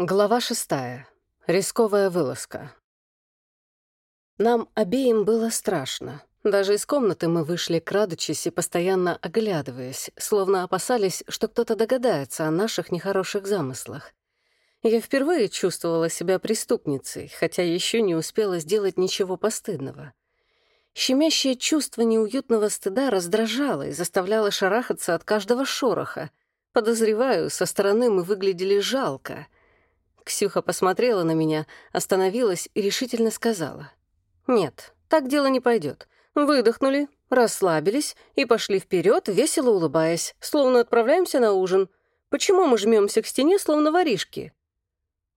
Глава шестая. Рисковая вылазка. Нам обеим было страшно. Даже из комнаты мы вышли, крадучись и постоянно оглядываясь, словно опасались, что кто-то догадается о наших нехороших замыслах. Я впервые чувствовала себя преступницей, хотя еще не успела сделать ничего постыдного. Щемящее чувство неуютного стыда раздражало и заставляло шарахаться от каждого шороха. Подозреваю, со стороны мы выглядели жалко — Ксюха посмотрела на меня, остановилась и решительно сказала. «Нет, так дело не пойдет. Выдохнули, расслабились и пошли вперед, весело улыбаясь, словно отправляемся на ужин. Почему мы жмемся к стене, словно воришки?»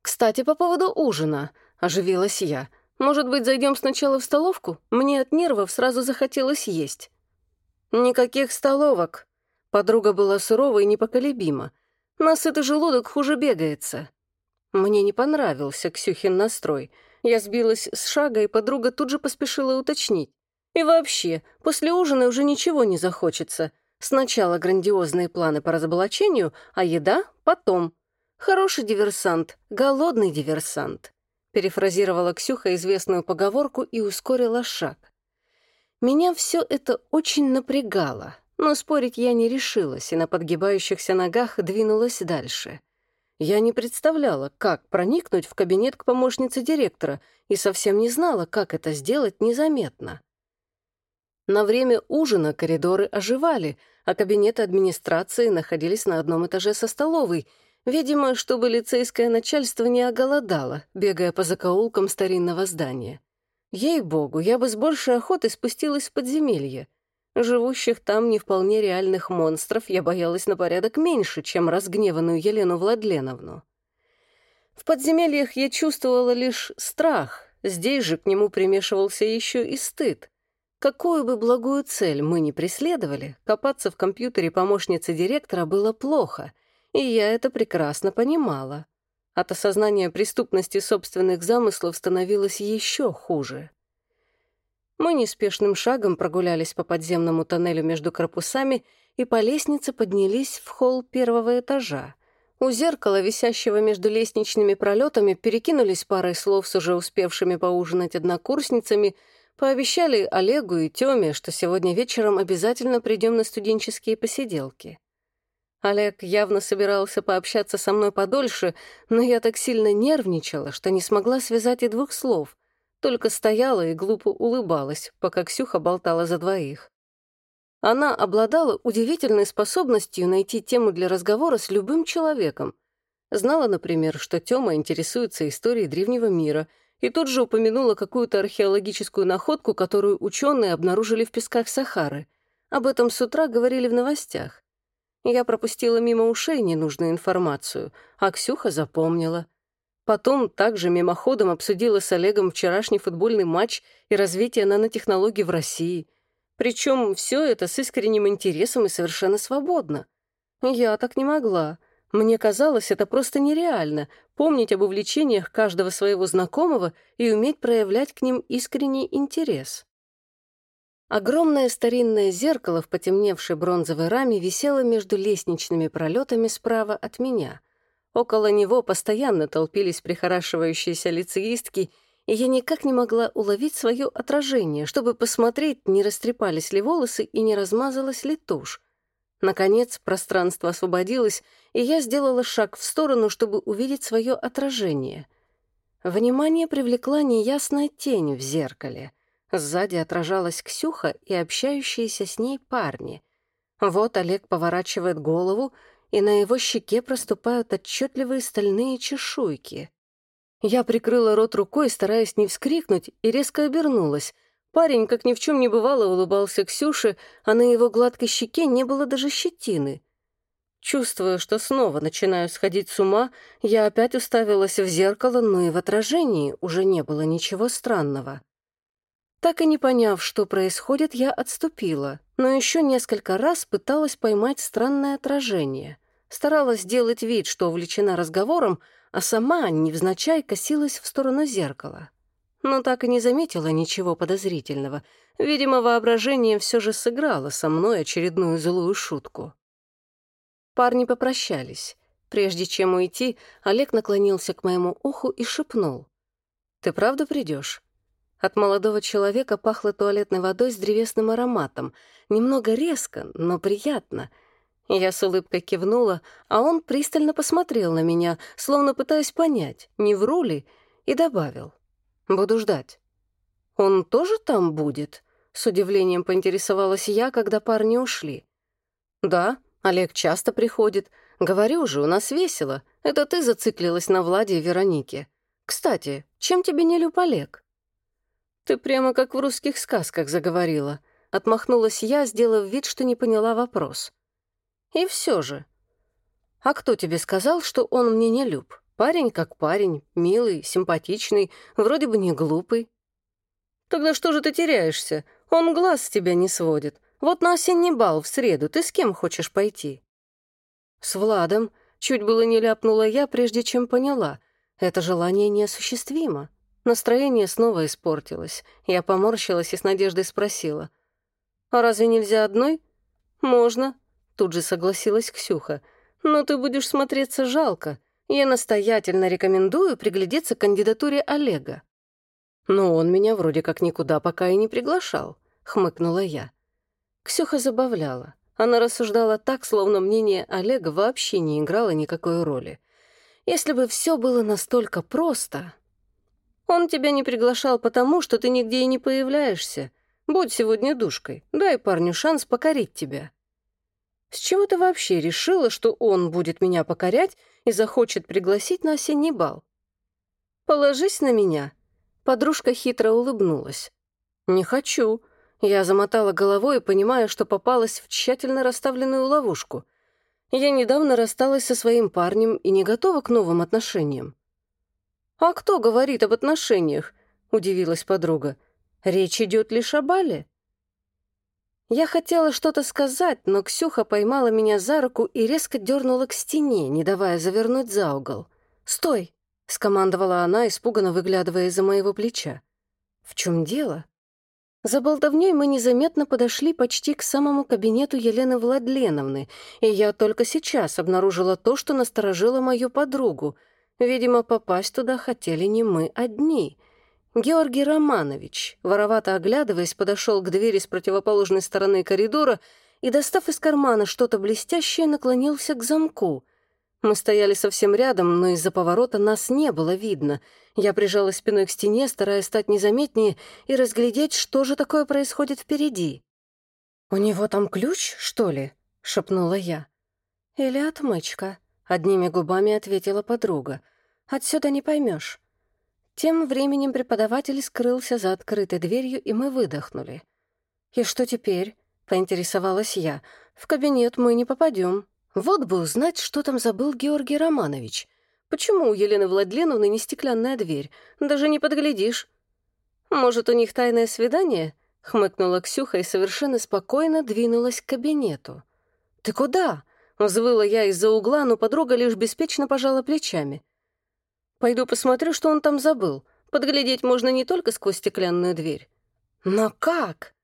«Кстати, по поводу ужина», — оживилась я. «Может быть, зайдем сначала в столовку? Мне от нервов сразу захотелось есть». «Никаких столовок». Подруга была сурова и непоколебима. «Насытый желудок хуже бегается». Мне не понравился Ксюхин настрой. Я сбилась с шага, и подруга тут же поспешила уточнить. И вообще, после ужина уже ничего не захочется. Сначала грандиозные планы по разоблачению, а еда — потом. Хороший диверсант, голодный диверсант. Перефразировала Ксюха известную поговорку и ускорила шаг. Меня все это очень напрягало, но спорить я не решилась и на подгибающихся ногах двинулась дальше — я не представляла, как проникнуть в кабинет к помощнице директора и совсем не знала, как это сделать незаметно. На время ужина коридоры оживали, а кабинеты администрации находились на одном этаже со столовой, видимо, чтобы лицейское начальство не оголодало, бегая по закоулкам старинного здания. Ей-богу, я бы с большей охотой спустилась в подземелье — Живущих там не вполне реальных монстров я боялась на порядок меньше, чем разгневанную Елену Владленовну. В подземельях я чувствовала лишь страх, здесь же к нему примешивался еще и стыд. Какую бы благую цель мы ни преследовали, копаться в компьютере помощницы директора было плохо, и я это прекрасно понимала. От осознания преступности собственных замыслов становилось еще хуже. Мы неспешным шагом прогулялись по подземному тоннелю между корпусами и по лестнице поднялись в холл первого этажа. У зеркала, висящего между лестничными пролетами, перекинулись парой слов с уже успевшими поужинать однокурсницами, пообещали Олегу и Тёме, что сегодня вечером обязательно придем на студенческие посиделки. Олег явно собирался пообщаться со мной подольше, но я так сильно нервничала, что не смогла связать и двух слов только стояла и глупо улыбалась, пока Ксюха болтала за двоих. Она обладала удивительной способностью найти тему для разговора с любым человеком. Знала, например, что Тёма интересуется историей древнего мира, и тут же упомянула какую-то археологическую находку, которую ученые обнаружили в песках Сахары. Об этом с утра говорили в новостях. Я пропустила мимо ушей ненужную информацию, а Ксюха запомнила. Потом также мимоходом обсудила с Олегом вчерашний футбольный матч и развитие нанотехнологий в России. Причем все это с искренним интересом и совершенно свободно. Я так не могла. Мне казалось, это просто нереально — помнить об увлечениях каждого своего знакомого и уметь проявлять к ним искренний интерес. Огромное старинное зеркало в потемневшей бронзовой раме висело между лестничными пролетами справа от меня — Около него постоянно толпились прихорашивающиеся лицеистки, и я никак не могла уловить свое отражение, чтобы посмотреть, не растрепались ли волосы и не размазалась ли тушь. Наконец, пространство освободилось, и я сделала шаг в сторону, чтобы увидеть свое отражение. Внимание привлекла неясная тень в зеркале. Сзади отражалась Ксюха и общающиеся с ней парни. Вот Олег поворачивает голову, и на его щеке проступают отчетливые стальные чешуйки. Я прикрыла рот рукой, стараясь не вскрикнуть, и резко обернулась. Парень, как ни в чем не бывало, улыбался Ксюше, а на его гладкой щеке не было даже щетины. Чувствуя, что снова начинаю сходить с ума, я опять уставилась в зеркало, но и в отражении уже не было ничего странного. Так и не поняв, что происходит, я отступила, но еще несколько раз пыталась поймать странное отражение старалась сделать вид, что увлечена разговором, а сама невзначай косилась в сторону зеркала. Но так и не заметила ничего подозрительного. Видимо, воображение все же сыграло со мной очередную злую шутку. Парни попрощались. Прежде чем уйти, Олег наклонился к моему уху и шепнул. «Ты правда придешь? От молодого человека пахло туалетной водой с древесным ароматом. Немного резко, но приятно. Я с улыбкой кивнула, а он пристально посмотрел на меня, словно пытаясь понять, не вру ли, и добавил. «Буду ждать». «Он тоже там будет?» С удивлением поинтересовалась я, когда парни ушли. «Да, Олег часто приходит. Говорю же, у нас весело. Это ты зациклилась на Владе и Веронике. Кстати, чем тебе не люб Олег?» «Ты прямо как в русских сказках заговорила», — отмахнулась я, сделав вид, что не поняла вопрос. «И все же. А кто тебе сказал, что он мне не люб? Парень как парень, милый, симпатичный, вроде бы не глупый». «Тогда что же ты теряешься? Он глаз с тебя не сводит. Вот на осенний бал в среду ты с кем хочешь пойти?» «С Владом», — чуть было не ляпнула я, прежде чем поняла. Это желание неосуществимо. Настроение снова испортилось. Я поморщилась и с надеждой спросила. «А разве нельзя одной?» «Можно», — тут же согласилась Ксюха. «Но ты будешь смотреться жалко. Я настоятельно рекомендую приглядеться к кандидатуре Олега». «Но он меня вроде как никуда пока и не приглашал», — хмыкнула я. Ксюха забавляла. Она рассуждала так, словно мнение Олега вообще не играло никакой роли. Если бы все было настолько просто, он тебя не приглашал потому, что ты нигде и не появляешься. Будь сегодня душкой, дай парню шанс покорить тебя. С чего ты вообще решила, что он будет меня покорять и захочет пригласить на осенний бал? Положись на меня. Подружка хитро улыбнулась. Не хочу. Я замотала головой, понимая, что попалась в тщательно расставленную ловушку. Я недавно рассталась со своим парнем и не готова к новым отношениям. «А кто говорит об отношениях?» — удивилась подруга. «Речь идет лишь о бале». Я хотела что-то сказать, но Ксюха поймала меня за руку и резко дернула к стене, не давая завернуть за угол. «Стой!» — скомандовала она, испуганно выглядывая из-за моего плеча. «В чем дело?» За болтовней мы незаметно подошли почти к самому кабинету Елены Владленовны, и я только сейчас обнаружила то, что насторожило мою подругу — Видимо, попасть туда хотели не мы одни. Георгий Романович, воровато оглядываясь, подошел к двери с противоположной стороны коридора и, достав из кармана что-то блестящее, наклонился к замку. Мы стояли совсем рядом, но из-за поворота нас не было видно. Я прижалась спиной к стене, стараясь стать незаметнее и разглядеть, что же такое происходит впереди. «У него там ключ, что ли?» — шепнула я. «Или отмычка?» — одними губами ответила подруга. Отсюда не поймешь. Тем временем преподаватель скрылся за открытой дверью, и мы выдохнули. «И что теперь?» — поинтересовалась я. «В кабинет мы не попадем. Вот бы узнать, что там забыл Георгий Романович. Почему у Елены Владленовны не стеклянная дверь? Даже не подглядишь». «Может, у них тайное свидание?» — хмыкнула Ксюха и совершенно спокойно двинулась к кабинету. «Ты куда?» — взвыла я из-за угла, но подруга лишь беспечно пожала плечами. Пойду посмотрю, что он там забыл. Подглядеть можно не только сквозь стеклянную дверь. Но как?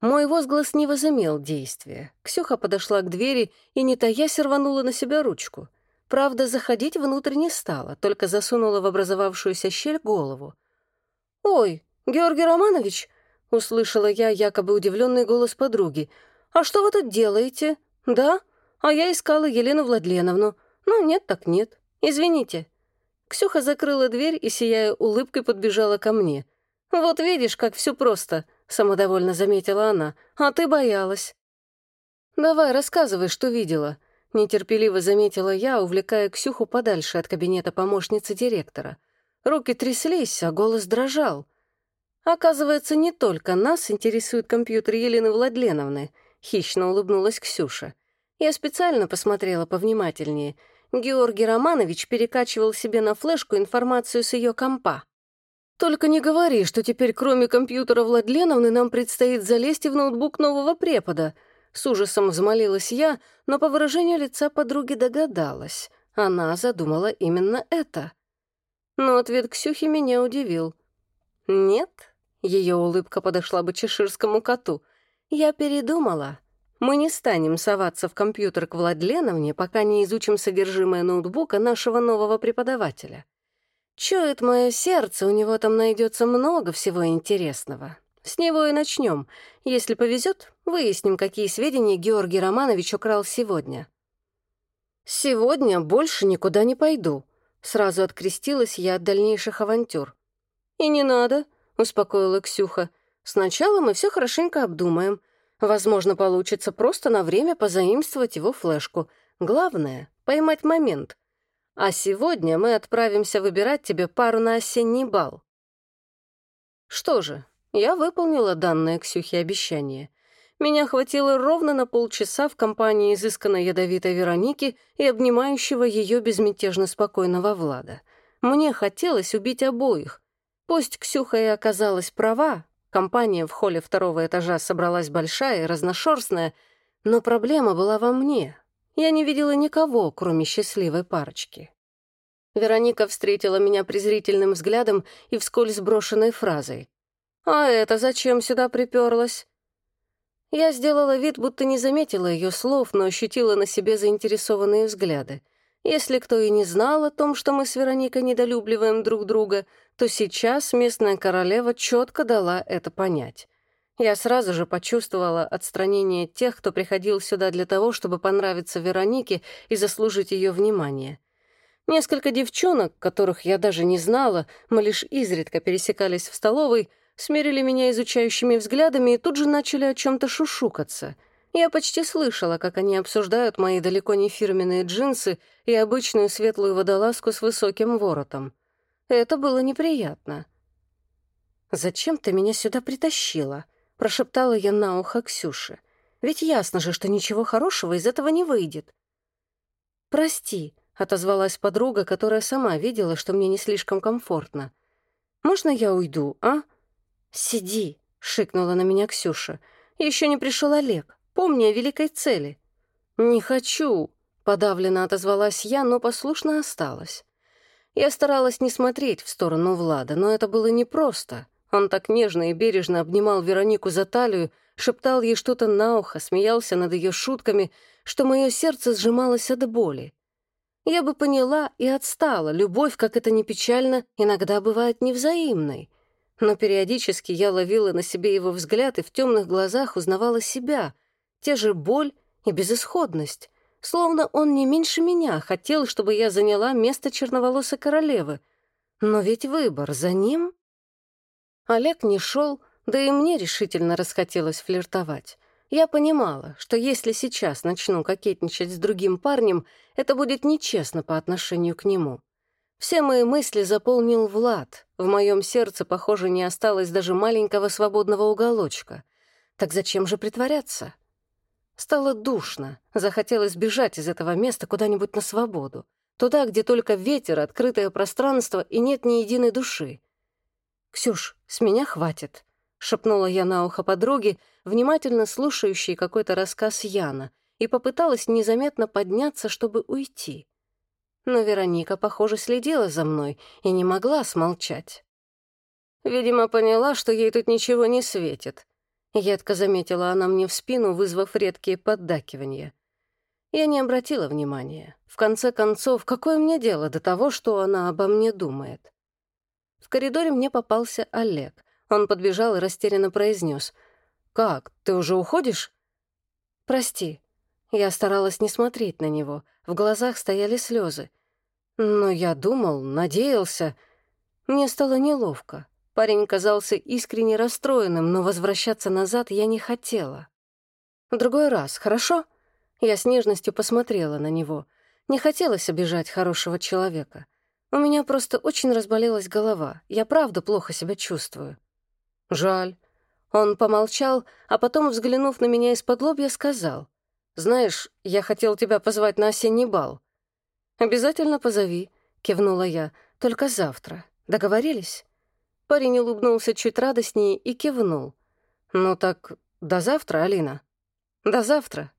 Мой возглас не возымел действия. Ксюха подошла к двери и, не таясь, рванула на себя ручку. Правда, заходить внутрь не стала, только засунула в образовавшуюся щель голову. «Ой, Георгий Романович!» — услышала я якобы удивленный голос подруги. «А что вы тут делаете?» «Да? А я искала Елену Владленовну. Ну, нет так нет. Извините». Ксюха закрыла дверь и, сияя улыбкой, подбежала ко мне. «Вот видишь, как все просто», — самодовольно заметила она. «А ты боялась». «Давай, рассказывай, что видела», — нетерпеливо заметила я, увлекая Ксюху подальше от кабинета помощницы директора. Руки тряслись, а голос дрожал. «Оказывается, не только нас интересует компьютер Елены Владленовны», — хищно улыбнулась Ксюша. Я специально посмотрела повнимательнее — Георгий Романович перекачивал себе на флешку информацию с ее компа. «Только не говори, что теперь кроме компьютера Владленовны нам предстоит залезть в ноутбук нового препода», с ужасом взмолилась я, но по выражению лица подруги догадалась. Она задумала именно это. Но ответ Ксюхи меня удивил. «Нет», — ее улыбка подошла бы чеширскому коту, — «я передумала. Мы не станем соваться в компьютер к Владленовне, пока не изучим содержимое ноутбука нашего нового преподавателя. Чует мое сердце, у него там найдется много всего интересного. С него и начнем. Если повезет, выясним, какие сведения Георгий Романович украл сегодня. Сегодня больше никуда не пойду. Сразу открестилась я от дальнейших авантюр. И не надо, успокоила Ксюха. Сначала мы все хорошенько обдумаем. Возможно, получится просто на время позаимствовать его флешку. Главное — поймать момент. А сегодня мы отправимся выбирать тебе пару на осенний бал. Что же, я выполнила данное Ксюхе обещание. Меня хватило ровно на полчаса в компании изысканной ядовитой Вероники и обнимающего ее безмятежно спокойного Влада. Мне хотелось убить обоих. Пусть Ксюха и оказалась права, Компания в холле второго этажа собралась большая и разношерстная, но проблема была во мне. Я не видела никого, кроме счастливой парочки. Вероника встретила меня презрительным взглядом и вскользь брошенной фразой. «А это зачем сюда приперлась?» Я сделала вид, будто не заметила ее слов, но ощутила на себе заинтересованные взгляды. Если кто и не знал о том, что мы с Вероникой недолюбливаем друг друга, то сейчас местная королева четко дала это понять. Я сразу же почувствовала отстранение тех, кто приходил сюда для того, чтобы понравиться Веронике и заслужить ее внимание. Несколько девчонок, которых я даже не знала, мы лишь изредка пересекались в столовой, смерили меня изучающими взглядами и тут же начали о чем-то шушукаться — я почти слышала, как они обсуждают мои далеко не фирменные джинсы и обычную светлую водолазку с высоким воротом. Это было неприятно. «Зачем ты меня сюда притащила?» — прошептала я на ухо Ксюше. «Ведь ясно же, что ничего хорошего из этого не выйдет». «Прости», — отозвалась подруга, которая сама видела, что мне не слишком комфортно. «Можно я уйду, а?» «Сиди», — шикнула на меня Ксюша. «Еще не пришел Олег» помни о великой цели». «Не хочу», — подавленно отозвалась я, но послушно осталась. Я старалась не смотреть в сторону Влада, но это было непросто. Он так нежно и бережно обнимал Веронику за талию, шептал ей что-то на ухо, смеялся над ее шутками, что мое сердце сжималось от боли. Я бы поняла и отстала, любовь, как это ни печально, иногда бывает невзаимной. Но периодически я ловила на себе его взгляд и в темных глазах узнавала себя — те же боль и безысходность. Словно он не меньше меня хотел, чтобы я заняла место черноволосой королевы. Но ведь выбор за ним... Олег не шел, да и мне решительно расхотелось флиртовать. Я понимала, что если сейчас начну кокетничать с другим парнем, это будет нечестно по отношению к нему. Все мои мысли заполнил Влад. В моем сердце, похоже, не осталось даже маленького свободного уголочка. Так зачем же притворяться? Стало душно, захотелось бежать из этого места куда-нибудь на свободу. Туда, где только ветер, открытое пространство и нет ни единой души. «Ксюш, с меня хватит», — шепнула я на ухо подруге, внимательно слушающей какой-то рассказ Яна, и попыталась незаметно подняться, чтобы уйти. Но Вероника, похоже, следила за мной и не могла смолчать. Видимо, поняла, что ей тут ничего не светит, Едко заметила она мне в спину, вызвав редкие поддакивания. Я не обратила внимания. В конце концов, какое мне дело до того, что она обо мне думает? В коридоре мне попался Олег. Он подбежал и растерянно произнес. «Как, ты уже уходишь?» «Прости». Я старалась не смотреть на него. В глазах стояли слезы. Но я думал, надеялся. Мне стало неловко. Парень казался искренне расстроенным, но возвращаться назад я не хотела. «В другой раз, хорошо?» Я с нежностью посмотрела на него. Не хотелось обижать хорошего человека. У меня просто очень разболелась голова. Я правда плохо себя чувствую. «Жаль». Он помолчал, а потом, взглянув на меня из-под лобья, сказал. «Знаешь, я хотел тебя позвать на осенний бал». «Обязательно позови», — кивнула я. «Только завтра. Договорились?» Парень улыбнулся чуть радостнее и кивнул. «Ну так, до завтра, Алина». «До завтра»,